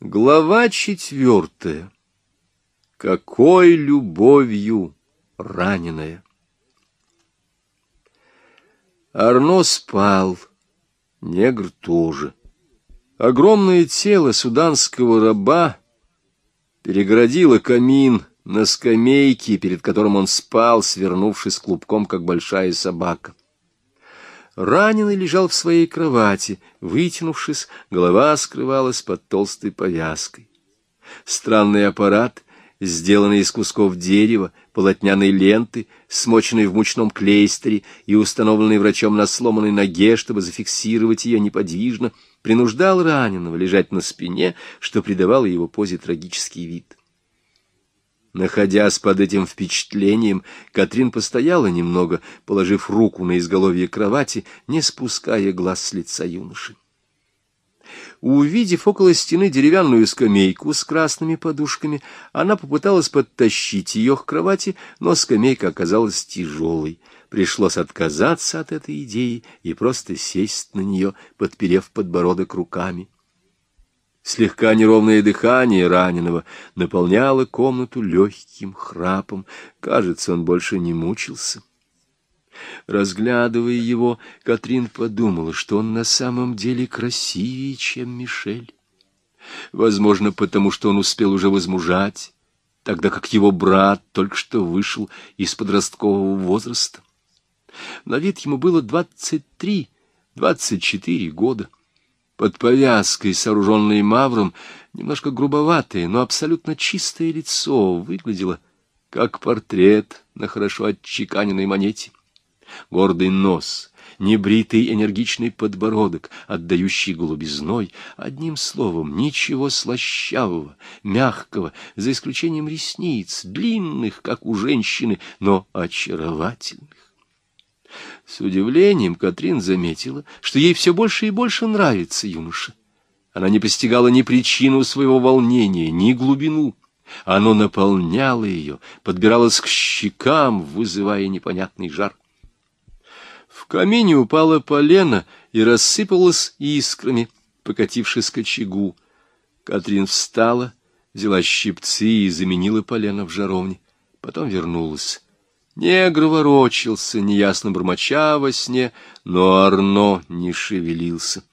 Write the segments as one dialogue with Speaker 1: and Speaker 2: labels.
Speaker 1: Глава четвертая. Какой любовью раненая. Арно спал, негр тоже. Огромное тело суданского раба перегородило камин на скамейке, перед которым он спал, свернувшись клубком, как большая собака. Раненый лежал в своей кровати, вытянувшись, голова скрывалась под толстой повязкой. Странный аппарат, сделанный из кусков дерева, полотняной ленты, смоченной в мучном клейстере и установленной врачом на сломанной ноге, чтобы зафиксировать ее неподвижно, принуждал раненого лежать на спине, что придавало его позе трагический вид. Находясь под этим впечатлением, Катрин постояла немного, положив руку на изголовье кровати, не спуская глаз с лица юноши. Увидев около стены деревянную скамейку с красными подушками, она попыталась подтащить ее к кровати, но скамейка оказалась тяжелой. Пришлось отказаться от этой идеи и просто сесть на нее, подперев подбородок руками. Слегка неровное дыхание раненого наполняло комнату легким храпом. Кажется, он больше не мучился. Разглядывая его, Катрин подумала, что он на самом деле красивее, чем Мишель. Возможно, потому что он успел уже возмужать, тогда как его брат только что вышел из подросткового возраста. На вид ему было двадцать три, двадцать четыре года под повязкой, сооруженной мавром, немножко грубоватое, но абсолютно чистое лицо выглядело как портрет на хорошо отчеканенной монете. Гордый нос, небритый энергичный подбородок, отдающий голубизной, одним словом, ничего слащавого, мягкого, за исключением ресниц, длинных, как у женщины, но очаровательных. С удивлением Катрин заметила, что ей все больше и больше нравится юноша. Она не постигала ни причину своего волнения, ни глубину. Оно наполняло ее, подбиралось к щекам, вызывая непонятный жар. В камине упала полено и рассыпалась искрами, покатившись к очагу. Катрин встала, взяла щипцы и заменила полено в жаровне. Потом вернулась. Негр ворочался, неясно бормоча во сне, но Арно не шевелился.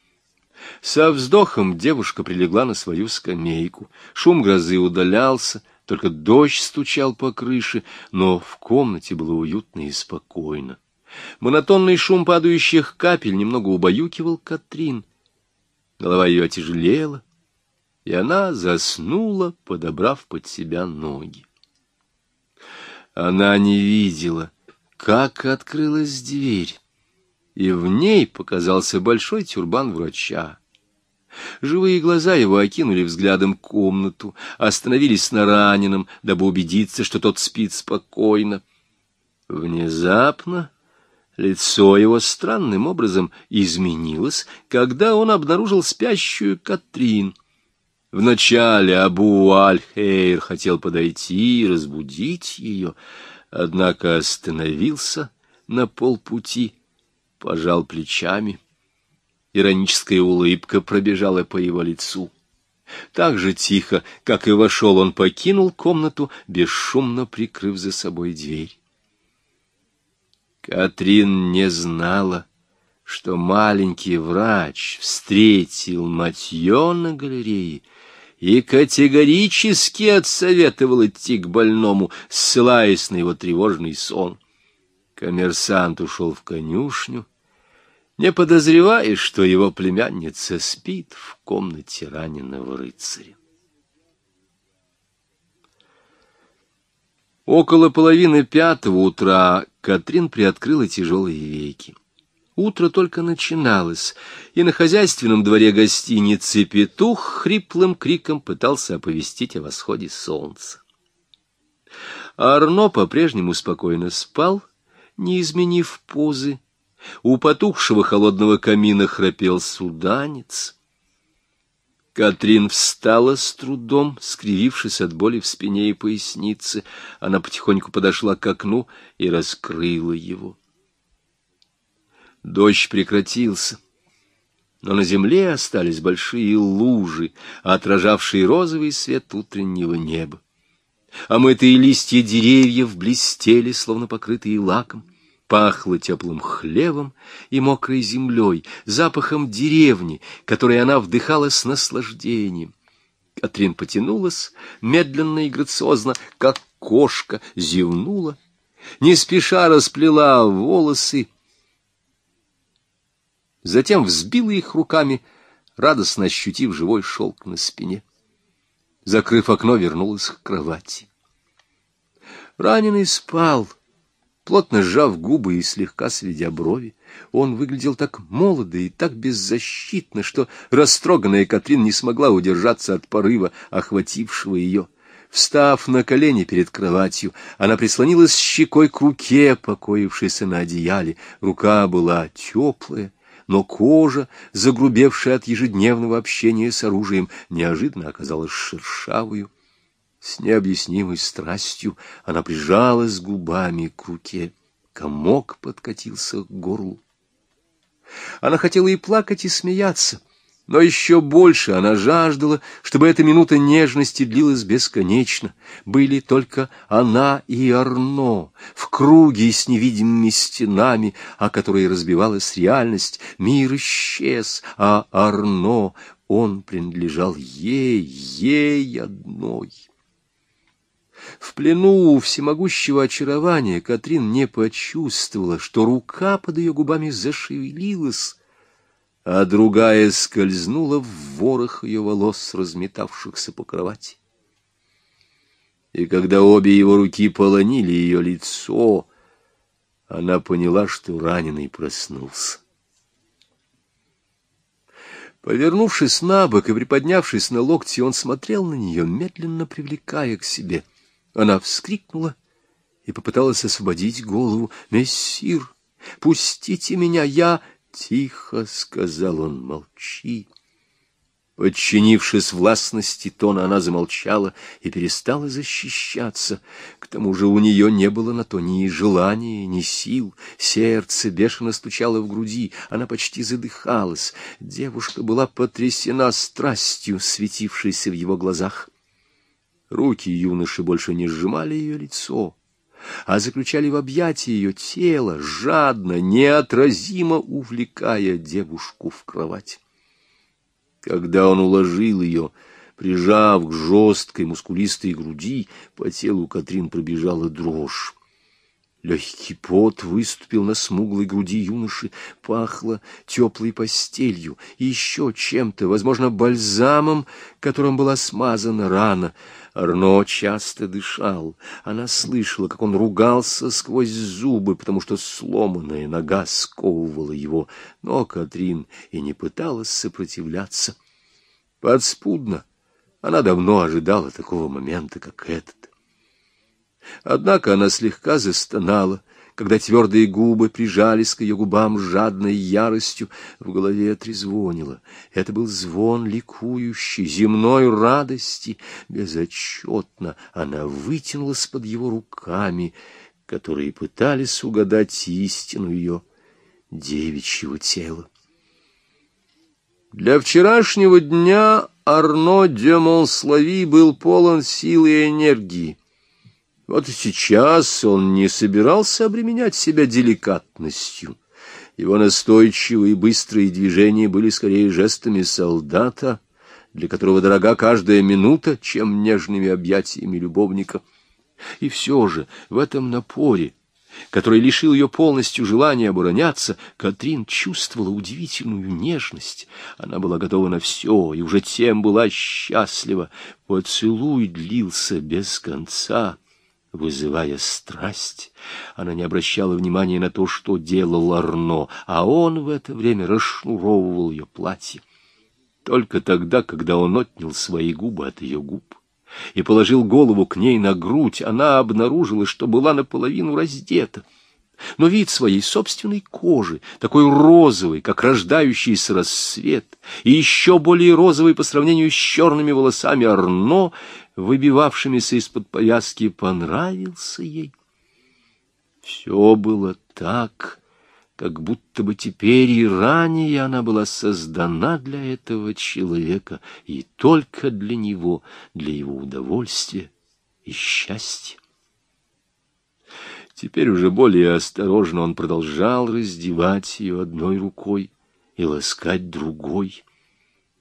Speaker 1: Со вздохом девушка прилегла на свою скамейку. Шум грозы удалялся, только дождь стучал по крыше, но в комнате было уютно и спокойно. Монотонный шум падающих капель немного убаюкивал Катрин. Голова ее отяжелела, и она заснула, подобрав под себя ноги. Она не видела, как открылась дверь, и в ней показался большой тюрбан врача. Живые глаза его окинули взглядом комнату, остановились на раненом, дабы убедиться, что тот спит спокойно. Внезапно лицо его странным образом изменилось, когда он обнаружил спящую Катрин — Вначале Абу Аль-Хейр хотел подойти и разбудить ее, однако остановился на полпути, пожал плечами. Ироническая улыбка пробежала по его лицу. Так же тихо, как и вошел, он покинул комнату, бесшумно прикрыв за собой дверь. Катрин не знала, что маленький врач встретил Матье на галерее и категорически отсоветовал идти к больному, ссылаясь на его тревожный сон. Коммерсант ушел в конюшню, не подозревая, что его племянница спит в комнате раненого рыцаря. Около половины пятого утра Катрин приоткрыла тяжелые веки. Утро только начиналось, и на хозяйственном дворе гостиницы петух хриплым криком пытался оповестить о восходе солнца. Арно по-прежнему спокойно спал, не изменив позы. У потухшего холодного камина храпел суданец. Катрин встала с трудом, скривившись от боли в спине и пояснице. Она потихоньку подошла к окну и раскрыла его. Дождь прекратился. но на земле остались большие лужи, отражавшие розовый свет утреннего неба. Омытые листья деревьев блестели, словно покрытые лаком. Пахло теплым хлевом и мокрой землей, запахом деревни, который она вдыхала с наслаждением. Катрин потянулась медленно и грациозно, как кошка, зевнула, не спеша расплела волосы, затем взбила их руками, радостно ощутив живой шелк на спине. Закрыв окно, вернулась к кровати. Раненый спал, плотно сжав губы и слегка сведя брови. Он выглядел так молодо и так беззащитно, что растроганная Катрин не смогла удержаться от порыва, охватившего ее. Встав на колени перед кроватью, она прислонилась щекой к руке, покоившейся на одеяле. Рука была теплая, но кожа, загрубевшая от ежедневного общения с оружием, неожиданно оказалась шершавую. С необъяснимой страстью она прижалась губами к руке. Комок подкатился к горлу. Она хотела и плакать, и смеяться — но еще больше она жаждала, чтобы эта минута нежности длилась бесконечно. Были только она и Арно в круге с невидимыми стенами, о которой разбивалась реальность. Мир исчез, а Арно, он принадлежал ей, ей одной. В плену всемогущего очарования Катрин не почувствовала, что рука под ее губами зашевелилась, а другая скользнула в ворох ее волос, разметавшихся по кровати. И когда обе его руки полонили ее лицо, она поняла, что раненый проснулся. Повернувшись на бок и приподнявшись на локти, он смотрел на нее, медленно привлекая к себе. Она вскрикнула и попыталась освободить голову. «Мессир, пустите меня, я...» Тихо, — сказал он, — молчи. Подчинившись властности тона, она замолчала и перестала защищаться. К тому же у нее не было на то ни желания, ни сил. Сердце бешено стучало в груди, она почти задыхалась. Девушка была потрясена страстью, светившейся в его глазах. Руки юноши больше не сжимали ее лицо а заключали в объятии ее тело, жадно, неотразимо увлекая девушку в кровать. Когда он уложил ее, прижав к жесткой мускулистой груди, по телу Катрин пробежала дрожь. Легкий пот выступил на смуглой груди юноши, пахло теплой постелью и еще чем-то, возможно, бальзамом, которым была смазана рана. Арно часто дышал. Она слышала, как он ругался сквозь зубы, потому что сломанная нога сковывала его, но Катрин и не пыталась сопротивляться. Подспудно она давно ожидала такого момента, как этот. Однако она слегка застонала, когда твердые губы прижались к ее губам жадной яростью, в голове трезвонило. Это был звон ликующий, земной радости. Безотчетно она вытянулась под его руками, которые пытались угадать истину ее девичьего тела. Для вчерашнего дня Арно де Монслави был полон силы и энергии. Вот и сейчас он не собирался обременять себя деликатностью. Его настойчивые и быстрые движения были скорее жестами солдата, для которого дорога каждая минута, чем нежными объятиями любовника. И все же в этом напоре, который лишил ее полностью желания обороняться, Катрин чувствовала удивительную нежность. Она была готова на все и уже тем была счастлива. Поцелуй длился без конца вызывая страсть. Она не обращала внимания на то, что делал Арно, а он в это время расшнуровывал ее платье. Только тогда, когда он отнял свои губы от ее губ и положил голову к ней на грудь, она обнаружила, что была наполовину раздета. Но вид своей собственной кожи, такой розовый, как рождающийся рассвет, и еще более розовый по сравнению с черными волосами Арно, выбивавшимися из-под повязки, понравился ей. Все было так, как будто бы теперь и ранее она была создана для этого человека, и только для него, для его удовольствия и счастья. Теперь уже более осторожно он продолжал раздевать ее одной рукой и ласкать другой.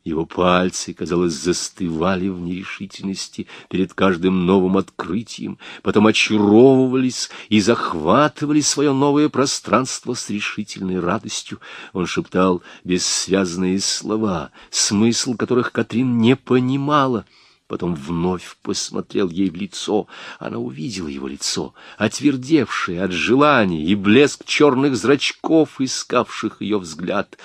Speaker 1: Его пальцы, казалось, застывали в нерешительности перед каждым новым открытием, потом очаровывались и захватывали свое новое пространство с решительной радостью. Он шептал бессвязные слова, смысл которых Катрин не понимала — потом вновь посмотрел ей в лицо. Она увидела его лицо, отвердевшее от желаний и блеск черных зрачков, искавших ее взгляд.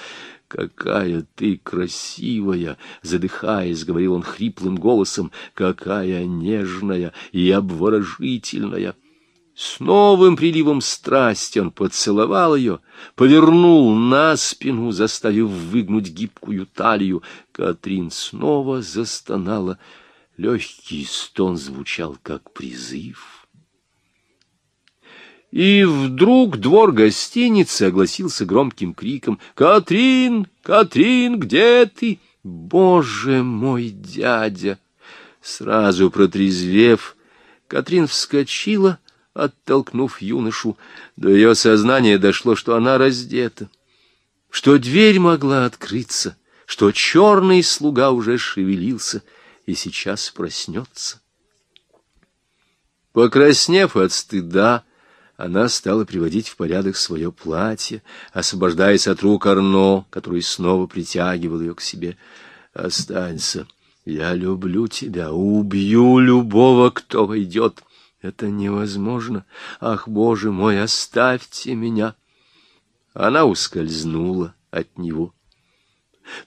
Speaker 1: «Какая ты красивая!» — задыхаясь, говорил он хриплым голосом. «Какая нежная и обворожительная!» С новым приливом страсти он поцеловал ее, повернул на спину, заставив выгнуть гибкую талию. Катрин снова застонала — Легкий стон звучал, как призыв. И вдруг двор гостиницы огласился громким криком «Катрин! Катрин, где ты?» «Боже мой, дядя!» Сразу протрезвев, Катрин вскочила, оттолкнув юношу. До ее сознания дошло, что она раздета, что дверь могла открыться, что черный слуга уже шевелился — и сейчас проснется. Покраснев от стыда, она стала приводить в порядок свое платье, освобождаясь от рук Арно, который снова притягивал ее к себе. «Останься, я люблю тебя, убью любого, кто войдет. Это невозможно. Ах, Боже мой, оставьте меня!» Она ускользнула от него.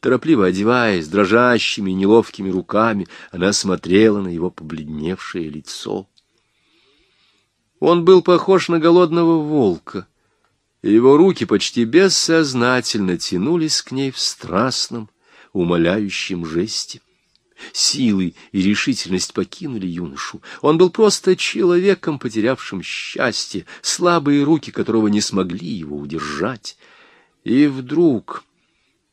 Speaker 1: Торопливо одеваясь, дрожащими неловкими руками, она смотрела на его побледневшее лицо. Он был похож на голодного волка, и его руки почти бессознательно тянулись к ней в страстном, умоляющем жесте. Силы и решительность покинули юношу. Он был просто человеком, потерявшим счастье, слабые руки которого не смогли его удержать. И вдруг...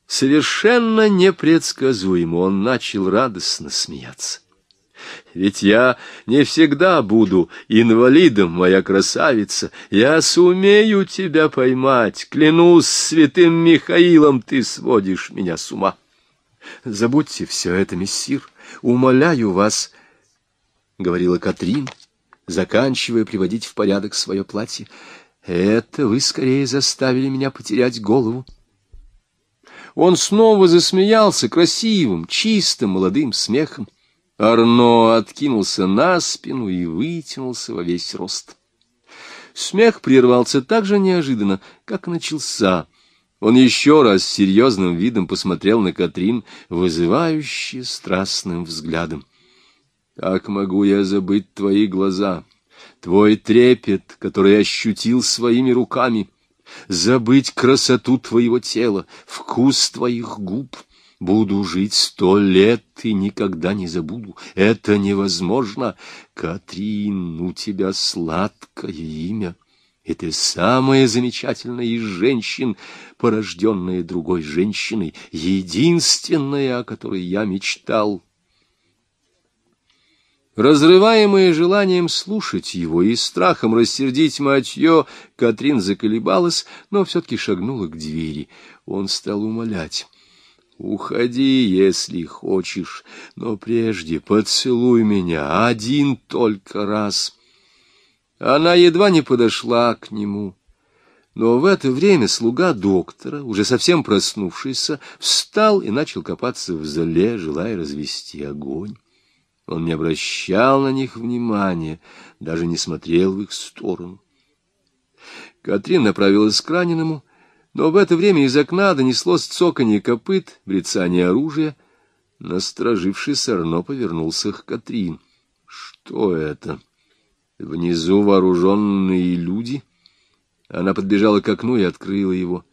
Speaker 1: Совершенно непредсказуемо он начал радостно смеяться. Ведь я не всегда буду инвалидом, моя красавица. Я сумею тебя поймать. Клянусь святым Михаилом, ты сводишь меня с ума. Забудьте все это, мессир. Умоляю вас, — говорила Катрин, заканчивая приводить в порядок свое платье. Это вы скорее заставили меня потерять голову. Он снова засмеялся красивым, чистым молодым смехом. Арно откинулся на спину и вытянулся во весь рост. Смех прервался так же неожиданно, как начался. Он еще раз с серьезным видом посмотрел на Катрин, вызывающе страстным взглядом. «Как могу я забыть твои глаза, твой трепет, который ощутил своими руками?» забыть красоту твоего тела, вкус твоих губ. Буду жить сто лет и никогда не забуду. Это невозможно. Катрин, у тебя сладкое имя. И ты самая замечательная из женщин, порожденная другой женщиной, единственная, о которой я мечтал. Разрываемая желанием слушать его и страхом рассердить матье, Катрин заколебалась, но все-таки шагнула к двери. Он стал умолять. «Уходи, если хочешь, но прежде поцелуй меня один только раз». Она едва не подошла к нему. Но в это время слуга доктора, уже совсем проснувшийся, встал и начал копаться в зале, желая развести огонь. Он не обращал на них внимания, даже не смотрел в их сторону. Катрин направилась к раненому, но в это время из окна донеслось цоканье копыт, брецание оружия. Насторожившись, Арно повернулся к Катрин. Что это? Внизу вооруженные люди? Она подбежала к окну и открыла его.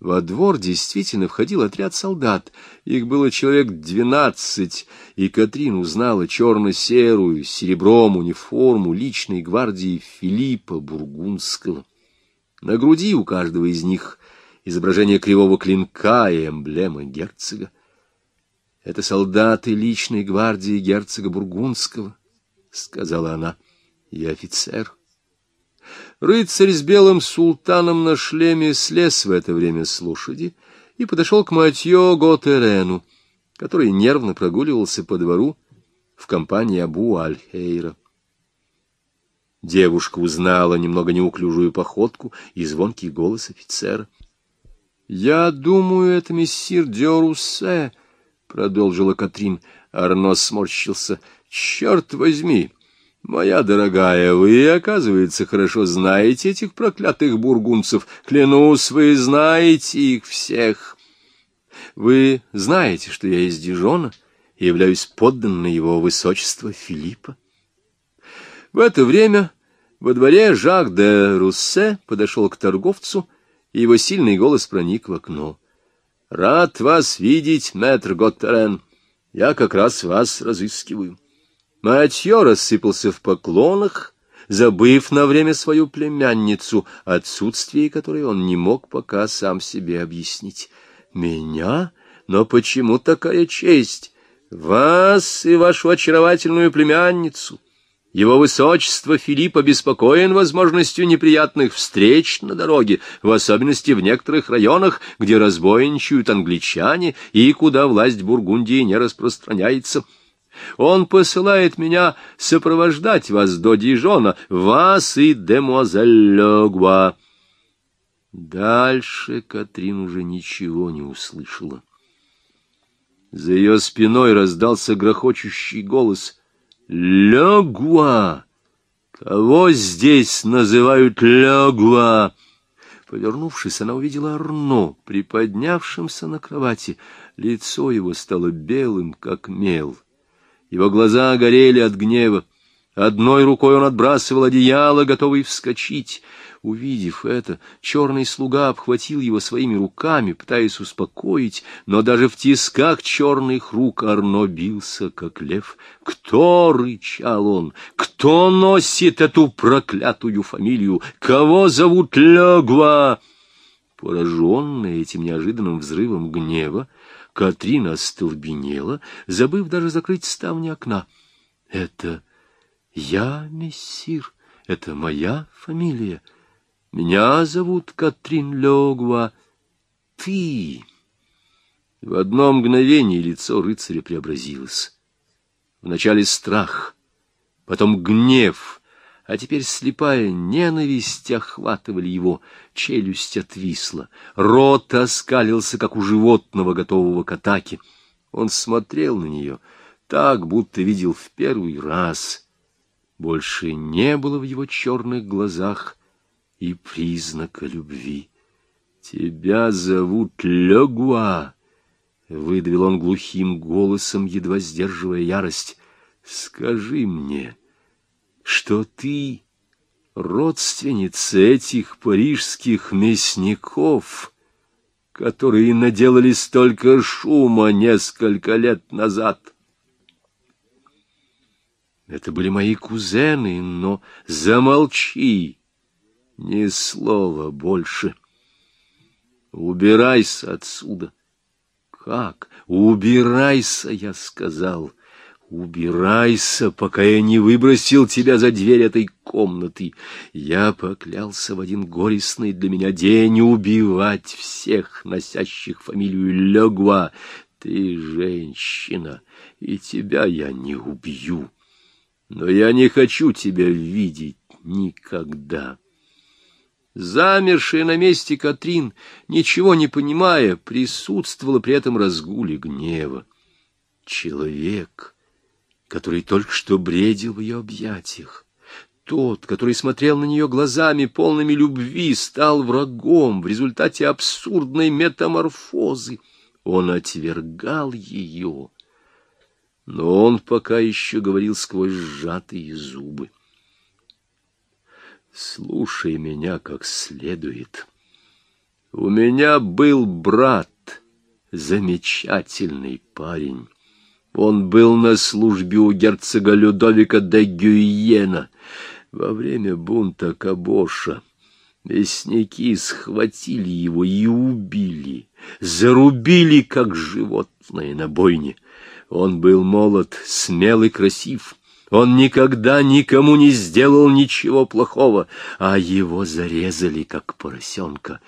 Speaker 1: Во двор действительно входил отряд солдат. Их было человек двенадцать, и Катрин узнала черно-серую, серебром униформу личной гвардии Филиппа Бургундского. На груди у каждого из них изображение кривого клинка и эмблема герцога. Это солдаты личной гвардии герцога Бургундского, — сказала она, — и офицер. Рыцарь с белым султаном на шлеме слез в это время с лошади и подошел к Матьё Готерену, который нервно прогуливался по двору в компании Абу Аль-Хейра. Девушка узнала немного неуклюжую походку и звонкий голос офицера. — Я думаю, это мессир Дёруссе, — продолжила Катрин. Арно сморщился. — Черт возьми! Моя дорогая, вы, оказывается, хорошо знаете этих проклятых бургунцев. Клянусь, вы знаете их всех. Вы знаете, что я из Дижона и являюсь подданной его высочества Филиппа. В это время во дворе Жак де Руссе подошел к торговцу, и его сильный голос проник в окно. — Рад вас видеть, мэтр Готтерен. Я как раз вас разыскиваю. Матье рассыпался в поклонах, забыв на время свою племянницу, отсутствие которой он не мог пока сам себе объяснить. «Меня? Но почему такая честь? Вас и вашу очаровательную племянницу!» Его высочество Филипп обеспокоен возможностью неприятных встреч на дороге, в особенности в некоторых районах, где разбойничают англичане и куда власть Бургундии не распространяется. Он посылает меня сопровождать вас до Дижона, вас и демуазель Легуа. Дальше Катрин уже ничего не услышала. За ее спиной раздался грохочущий голос — Легуа! Кого здесь называют Легуа? Повернувшись, она увидела Арно, приподнявшимся на кровати. Лицо его стало белым, как мел. Его глаза горели от гнева. Одной рукой он отбрасывал одеяло, готовый вскочить. Увидев это, черный слуга обхватил его своими руками, пытаясь успокоить, но даже в тисках черных рук Арно бился, как лев. «Кто?» — рычал он. «Кто носит эту проклятую фамилию? Кого зовут Легва?» Пораженная этим неожиданным взрывом гнева, Катрина остолбенела, забыв даже закрыть ставни окна. «Это я, мессир, это моя фамилия». Меня зовут Катрин Легва. Ты... В одно мгновение лицо рыцаря преобразилось. Вначале страх, потом гнев, а теперь слепая ненависть охватывали его, челюсть отвисла, рот оскалился, как у животного, готового к атаке. Он смотрел на нее так, будто видел в первый раз. Больше не было в его черных глазах и признака любви. «Тебя зовут Легуа!» — выдавил он глухим голосом, едва сдерживая ярость. «Скажи мне, что ты родственница этих парижских мясников, которые наделали столько шума несколько лет назад?» Это были мои кузены, но замолчи, ни слова больше. Убирайся отсюда. Как? Убирайся, я сказал. Убирайся, пока я не выбросил тебя за дверь этой комнаты. Я поклялся в один горестный для меня день убивать всех, носящих фамилию Легуа. Ты женщина, и тебя я не убью. Но я не хочу тебя видеть никогда. Замершая на месте Катрин, ничего не понимая, присутствовала при этом разгуле гнева. Человек, который только что бредил в ее объятиях, тот, который смотрел на нее глазами, полными любви, стал врагом в результате абсурдной метаморфозы. Он отвергал ее, но он пока еще говорил сквозь сжатые зубы. Слушай меня как следует. У меня был брат, замечательный парень. Он был на службе у герцога Людовика де Гюйена во время бунта Кабоша. Мясники схватили его и убили, зарубили, как животное на бойне. Он был молод, смел и красив. Он никогда никому не сделал ничего плохого, а его зарезали, как поросенка.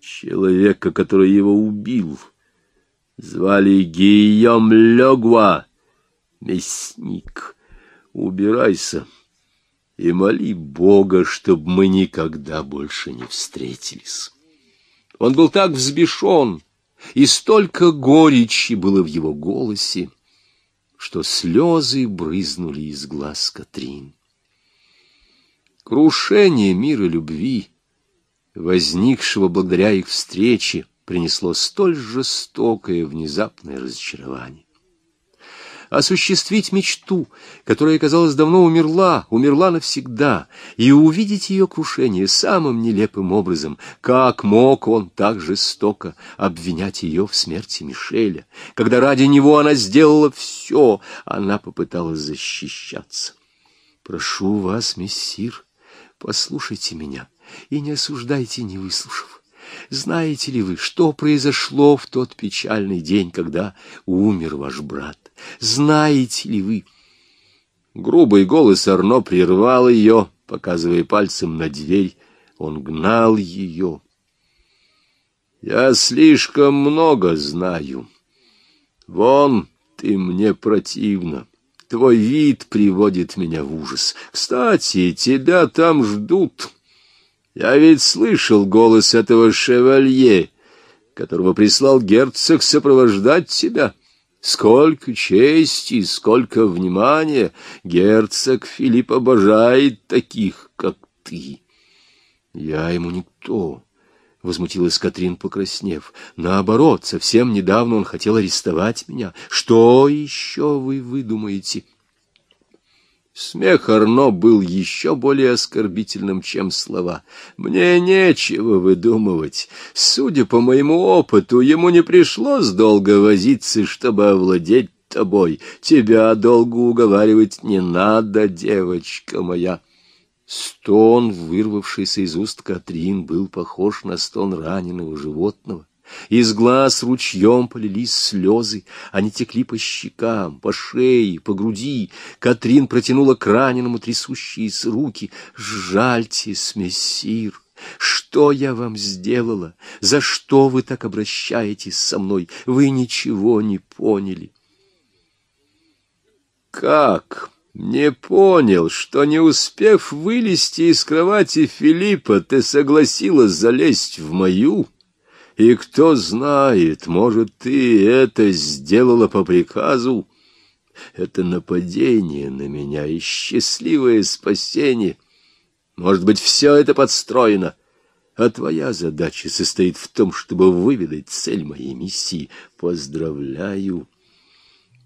Speaker 1: Человека, который его убил, звали Гийом Легва, мясник. Убирайся и моли Бога, чтобы мы никогда больше не встретились. Он был так взбешен, и столько горечи было в его голосе, что слезы брызнули из глаз Катрин. Крушение мира любви, возникшего благодаря их встрече, принесло столь жестокое внезапное разочарование осуществить мечту, которая, казалось, давно умерла, умерла навсегда, и увидеть ее крушение самым нелепым образом. Как мог он так жестоко обвинять ее в смерти Мишеля, когда ради него она сделала все, она попыталась защищаться. «Прошу вас, мессир, послушайте меня и не осуждайте, не выслушав. Знаете ли вы, что произошло в тот печальный день, когда умер ваш брат? Знаете ли вы? Грубый голос Арно прервал ее, показывая пальцем на дверь. Он гнал ее. Я слишком много знаю. Вон ты мне противна. Твой вид приводит меня в ужас. Кстати, тебя там ждут. Я ведь слышал голос этого шевалье, которого прислал герцог сопровождать тебя. Сколько чести, сколько внимания! Герцог Филипп обожает таких, как ты. Я ему никто, — возмутилась Катрин, покраснев. Наоборот, совсем недавно он хотел арестовать меня. Что еще вы выдумаете? — Смех Арно был еще более оскорбительным, чем слова. «Мне нечего выдумывать. Судя по моему опыту, ему не пришлось долго возиться, чтобы овладеть тобой. Тебя долго уговаривать не надо, девочка моя». Стон, вырвавшийся из уст Катрин, был похож на стон раненого животного. Из глаз ручьем полились слезы, они текли по щекам, по шее, по груди. Катрин протянула к раненому трясущиеся руки. «Жальтесь, мессир!» Что я вам сделала? За что вы так обращаетесь со мной? Вы ничего не поняли. Как? Не понял, что, не успев вылезти из кровати Филиппа, ты согласилась залезть в мою? И кто знает, может, ты это сделала по приказу? Это нападение на меня и счастливое спасение. Может быть, все это подстроено, а твоя задача состоит в том, чтобы выведать цель моей миссии. Поздравляю.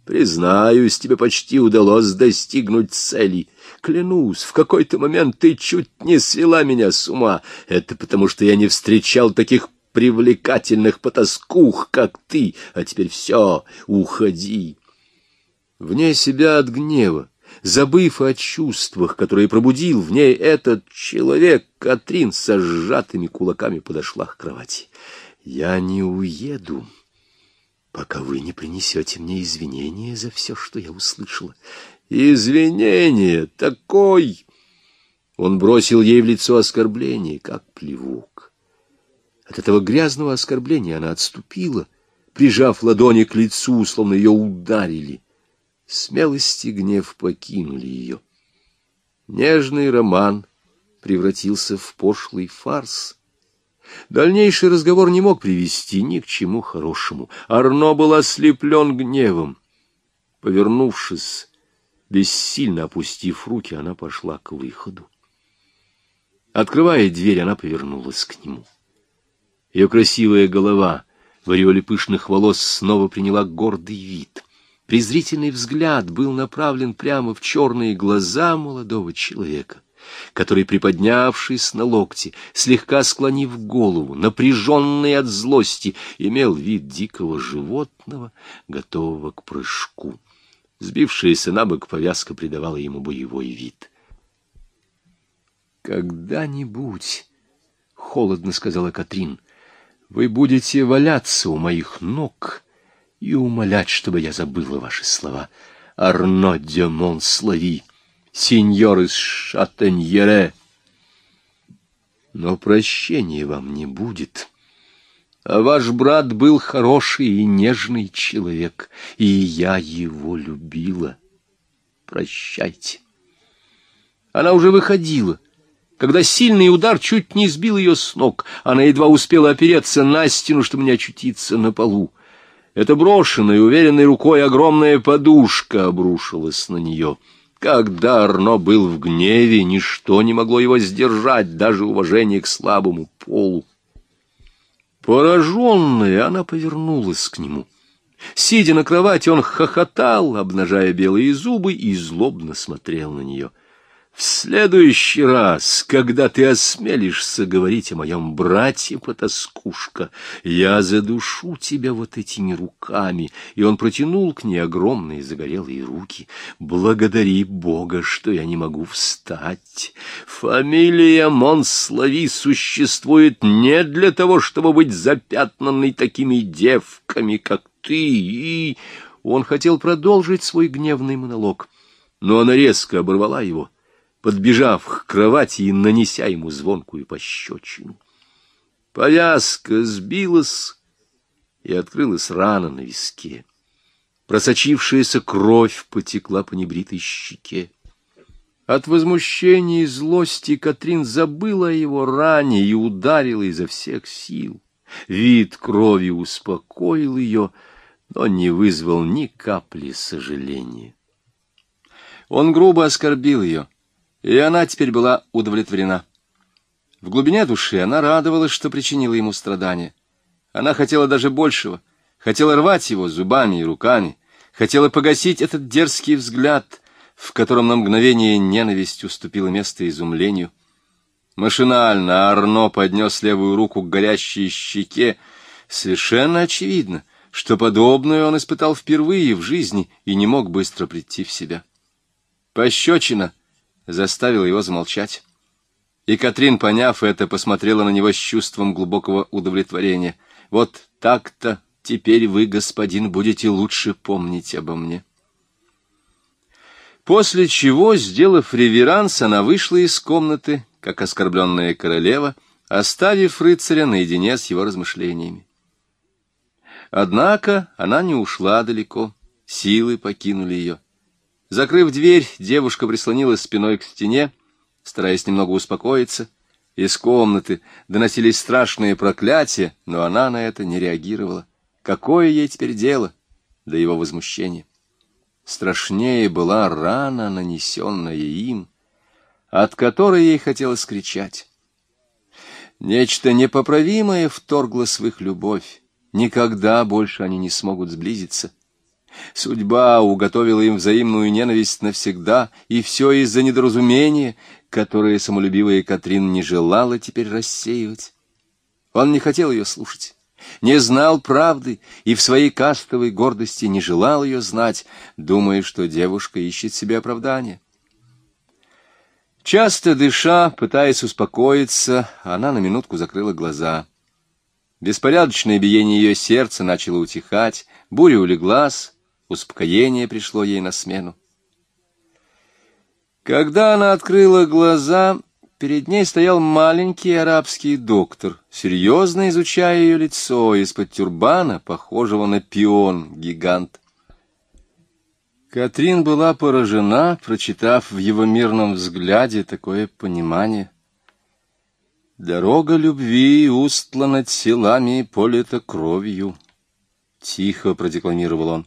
Speaker 1: Признаюсь, тебе почти удалось достигнуть цели. Клянусь, в какой-то момент ты чуть не свела меня с ума. Это потому, что я не встречал таких привлекательных потаскух, как ты, а теперь все, уходи. Вне себя от гнева, забыв о чувствах, которые пробудил в ней этот человек, Катрин со сжатыми кулаками подошла к кровати. «Я не уеду, пока вы не принесете мне извинения за все, что я услышала». «Извинения? Такой...» Он бросил ей в лицо оскорбление, как плевок. От этого грязного оскорбления она отступила, прижав ладони к лицу, словно ее ударили. Смелость и гнев покинули ее. Нежный роман превратился в пошлый фарс. Дальнейший разговор не мог привести ни к чему хорошему. Арно был ослеплен гневом. Повернувшись, бессильно опустив руки, она пошла к выходу. Открывая дверь, она повернулась к нему. Ее красивая голова в ореоле пышных волос снова приняла гордый вид. Презрительный взгляд был направлен прямо в черные глаза молодого человека, который, приподнявшись на локте, слегка склонив голову, напряженный от злости, имел вид дикого животного, готового к прыжку. Сбившаяся на бок повязка придавала ему боевой вид. «Когда-нибудь...» холодно сказала Катрин. Вы будете валяться у моих ног и умолять, чтобы я забыла ваши слова. Арно де Монслави, сеньор из Шатеньере. Но прощения вам не будет. А ваш брат был хороший и нежный человек, и я его любила. Прощайте. Она уже выходила. Когда сильный удар чуть не сбил ее с ног, она едва успела опереться на стену, чтобы не очутиться на полу. Эта брошенная, уверенной рукой огромная подушка обрушилась на нее. Когда Арно был в гневе, ничто не могло его сдержать, даже уважение к слабому полу. Пораженная, она повернулась к нему. Сидя на кровати, он хохотал, обнажая белые зубы, и злобно смотрел на нее — в следующий раз, когда ты осмелишься говорить о моем брате, потаскушка, я задушу тебя вот этими руками. И он протянул к ней огромные загорелые руки. Благодари Бога, что я не могу встать. Фамилия Монслави существует не для того, чтобы быть запятнанной такими девками, как ты. И он хотел продолжить свой гневный монолог, но она резко оборвала его — подбежав к кровати и нанеся ему звонкую пощечину. Повязка сбилась, и открылась рана на виске. Просочившаяся кровь потекла по небритой щеке. От возмущения и злости Катрин забыла о его ране и ударила изо всех сил. Вид крови успокоил ее, но не вызвал ни капли сожаления. Он грубо оскорбил ее, и она теперь была удовлетворена. В глубине души она радовалась, что причинила ему страдания. Она хотела даже большего, хотела рвать его зубами и руками, хотела погасить этот дерзкий взгляд, в котором на мгновение ненависть уступила место изумлению. Машинально Арно поднес левую руку к горящей щеке. Совершенно очевидно, что подобное он испытал впервые в жизни и не мог быстро прийти в себя. Пощечина — заставил его замолчать. И Катрин, поняв это, посмотрела на него с чувством глубокого удовлетворения. «Вот так-то теперь вы, господин, будете лучше помнить обо мне». После чего, сделав реверанс, она вышла из комнаты, как оскорбленная королева, оставив рыцаря наедине с его размышлениями. Однако она не ушла далеко, силы покинули ее. Закрыв дверь, девушка прислонилась спиной к стене, стараясь немного успокоиться. Из комнаты доносились страшные проклятия, но она на это не реагировала. Какое ей теперь дело до его возмущения? Страшнее была рана, нанесенная им, от которой ей хотелось кричать. Нечто непоправимое вторглось в их любовь. Никогда больше они не смогут сблизиться. Судьба уготовила им взаимную ненависть навсегда, и все из-за недоразумения, которое самолюбивая Катрин не желала теперь рассеивать. Он не хотел ее слушать, не знал правды и в своей кастовой гордости не желал ее знать, думая, что девушка ищет себе оправдания. Часто дыша, пытаясь успокоиться, она на минутку закрыла глаза. Беспорядочное биение ее сердца начало утихать, буря улеглась, Успокоение пришло ей на смену. Когда она открыла глаза, перед ней стоял маленький арабский доктор, серьезно изучая ее лицо из-под тюрбана, похожего на пион-гигант. Катрин была поражена, прочитав в его мирном взгляде такое понимание. «Дорога любви устлана телами и полита кровью», — тихо продекламировал он.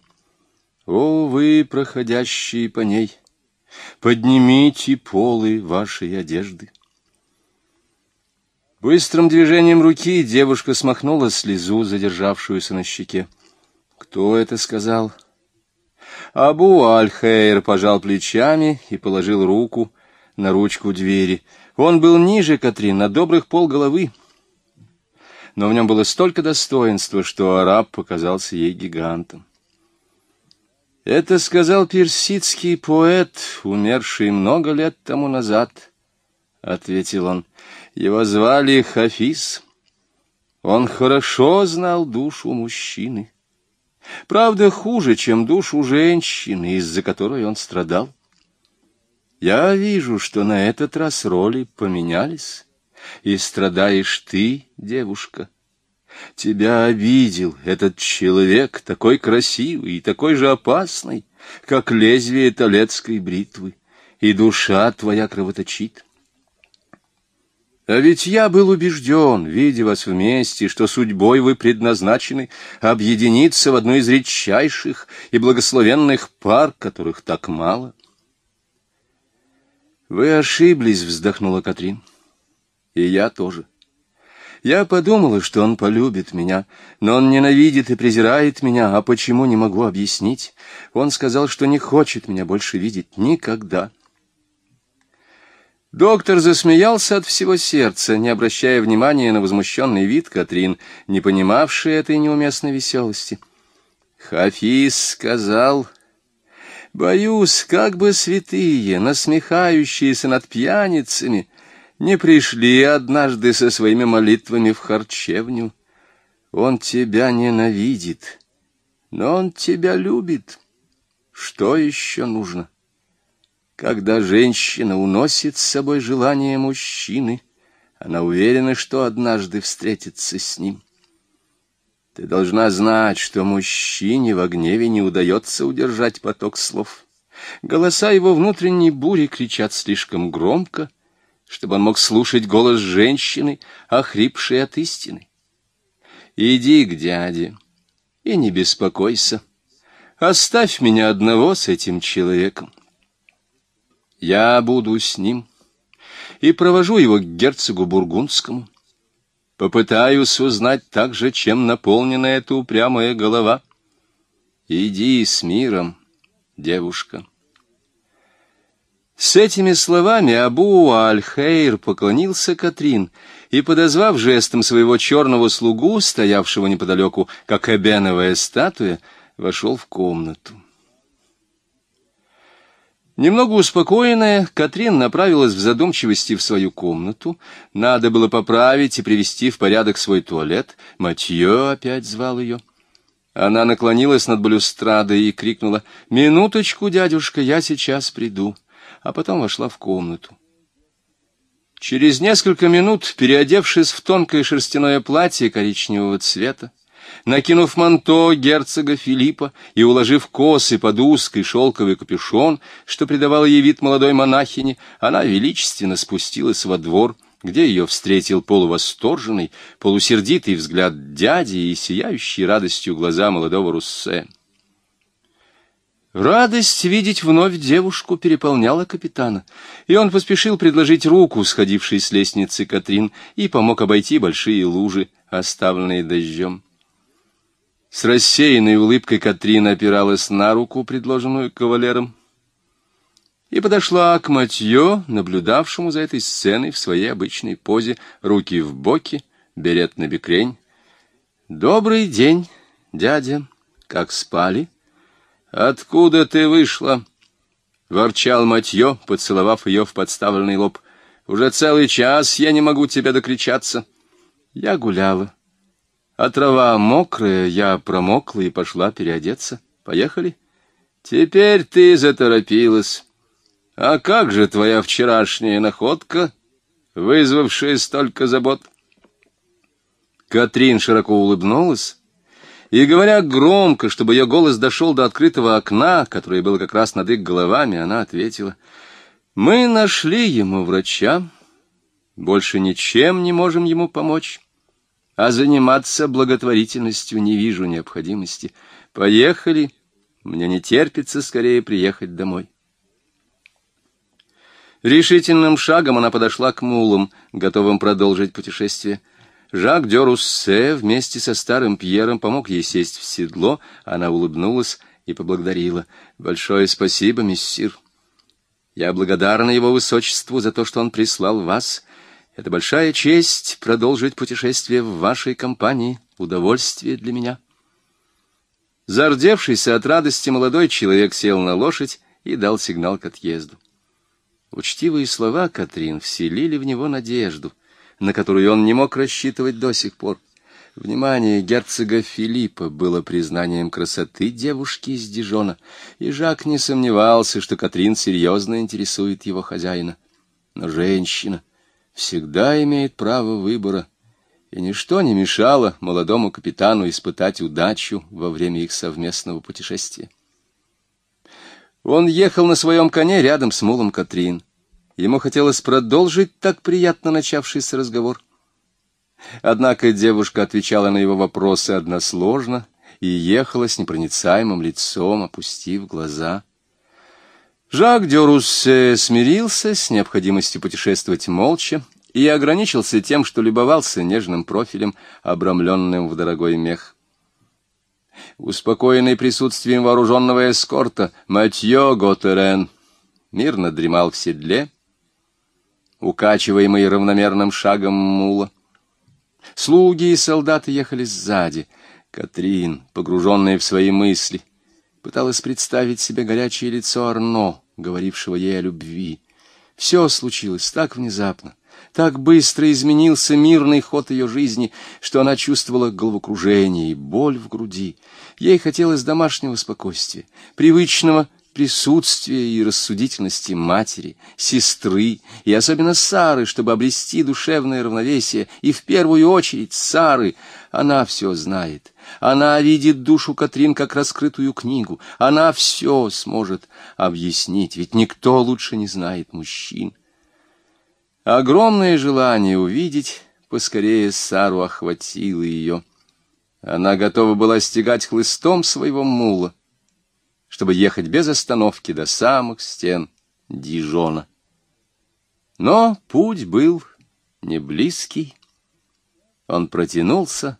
Speaker 1: О, вы, проходящие по ней, поднимите полы вашей одежды. Быстрым движением руки девушка смахнула слезу, задержавшуюся на щеке. Кто это сказал? Абу Аль-Хейр пожал плечами и положил руку на ручку двери. Он был ниже Катрин на добрых полголовы, но в нем было столько достоинства, что араб показался ей гигантом. Это сказал персидский поэт, умерший много лет тому назад, — ответил он. Его звали Хафиз. Он хорошо знал душу мужчины. Правда, хуже, чем душу женщины, из-за которой он страдал. Я вижу, что на этот раз роли поменялись, и страдаешь ты, девушка. Тебя обидел этот человек, такой красивый и такой же опасный, как лезвие талецкой бритвы, и душа твоя кровоточит. А ведь я был убежден, видя вас вместе, что судьбой вы предназначены объединиться в одну из редчайших и благословенных пар, которых так мало. Вы ошиблись, вздохнула Катрин. И я тоже. Я подумала, что он полюбит меня, но он ненавидит и презирает меня, а почему не могу объяснить. Он сказал, что не хочет меня больше видеть никогда. Доктор засмеялся от всего сердца, не обращая внимания на возмущенный вид Катрин, не понимавшей этой неуместной веселости. Хафиз сказал, «Боюсь, как бы святые, насмехающиеся над пьяницами, не пришли однажды со своими молитвами в харчевню. Он тебя ненавидит, но он тебя любит. Что еще нужно?» Когда женщина уносит с собой желание мужчины, она уверена, что однажды встретится с ним. Ты должна знать, что мужчине в гневе не удается удержать поток слов. Голоса его внутренней бури кричат слишком громко, чтобы он мог слушать голос женщины, охрипшей от истины. Иди к дяде и не беспокойся. Оставь меня одного с этим человеком. Я буду с ним и провожу его к герцогу Бургундскому. Попытаюсь узнать также, чем наполнена эта упрямая голова. Иди с миром, девушка. С этими словами Абу Аль-Хейр поклонился Катрин и, подозвав жестом своего черного слугу, стоявшего неподалеку, как эбеновая статуя, вошел в комнату. Немного успокоенная, Катрин направилась в задумчивости в свою комнату. Надо было поправить и привести в порядок свой туалет. Матье опять звал ее. Она наклонилась над балюстрадой и крикнула «Минуточку, дядюшка, я сейчас приду», а потом вошла в комнату. Через несколько минут, переодевшись в тонкое шерстяное платье коричневого цвета, Накинув манто герцога Филиппа и уложив косы под узкий шелковый капюшон, что придавало ей вид молодой монахини, она величественно спустилась во двор, где ее встретил полувосторженный, полусердитый взгляд дяди и сияющие радостью глаза молодого Руссе. Радость видеть вновь девушку переполняла капитана, и он поспешил предложить руку, сходившей с лестницы Катрин, и помог обойти большие лужи, оставленные дождем. С рассеянной улыбкой Катрина опиралась на руку, предложенную кавалером, и подошла к Матье, наблюдавшему за этой сценой в своей обычной позе, руки в боки, берет на бекрень. «Добрый день, дядя. Как спали?» «Откуда ты вышла?» — ворчал Матье, поцеловав ее в подставленный лоб. «Уже целый час я не могу тебя докричаться». «Я гуляла», а трава мокрая, я промокла и пошла переодеться. Поехали? Теперь ты заторопилась. А как же твоя вчерашняя находка, вызвавшая столько забот? Катрин широко улыбнулась, и, говоря громко, чтобы ее голос дошел до открытого окна, которое было как раз над их головами, она ответила, «Мы нашли ему врача, больше ничем не можем ему помочь» а заниматься благотворительностью не вижу необходимости. Поехали, мне не терпится скорее приехать домой. Решительным шагом она подошла к мулам, готовым продолжить путешествие. Жак де Руссе вместе со старым Пьером помог ей сесть в седло, она улыбнулась и поблагодарила. «Большое спасибо, миссир. Я благодарна его высочеству за то, что он прислал вас». Это большая честь продолжить путешествие в вашей компании, удовольствие для меня. Зардевшийся от радости молодой человек сел на лошадь и дал сигнал к отъезду. Учтивые слова Катрин вселили в него надежду. На которую он не мог рассчитывать до сих пор. Внимание герцога Филиппа было признанием красоты девушки из Дижона, и Жак не сомневался, что Катрин серьезно интересует его хозяина. Но женщина всегда имеет право выбора, и ничто не мешало молодому капитану испытать удачу во время их совместного путешествия. Он ехал на своем коне рядом с мулом Катрин. Ему хотелось продолжить так приятно начавшийся разговор — Однако девушка отвечала на его вопросы односложно и ехала с непроницаемым лицом, опустив глаза. Жак Дёруссе смирился с необходимостью путешествовать молча и ограничился тем, что любовался нежным профилем, обрамленным в дорогой мех. Успокоенный присутствием вооруженного эскорта, Матье Готерен мирно дремал в седле, укачиваемый равномерным шагом мула. Слуги и солдаты ехали сзади. Катрин, погруженная в свои мысли, пыталась представить себе горячее лицо Арно, говорившего ей о любви. Все случилось так внезапно, так быстро изменился мирный ход ее жизни, что она чувствовала головокружение и боль в груди. Ей хотелось домашнего спокойствия, привычного присутствия и рассудительности матери, сестры и особенно Сары, чтобы обрести душевное равновесие, и в первую очередь Сары. Она все знает. Она видит душу Катрин как раскрытую книгу. Она все сможет объяснить, ведь никто лучше не знает мужчин. Огромное желание увидеть поскорее Сару охватило ее. Она готова была стегать хлыстом своего мула, чтобы ехать без остановки до самых стен Дижона. Но путь был не близкий. Он протянулся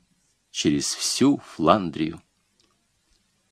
Speaker 1: через всю Фландрию.